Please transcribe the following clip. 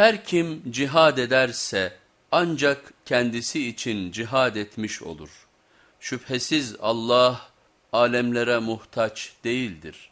Her kim cihad ederse ancak kendisi için cihad etmiş olur. Şüphesiz Allah alemlere muhtaç değildir.''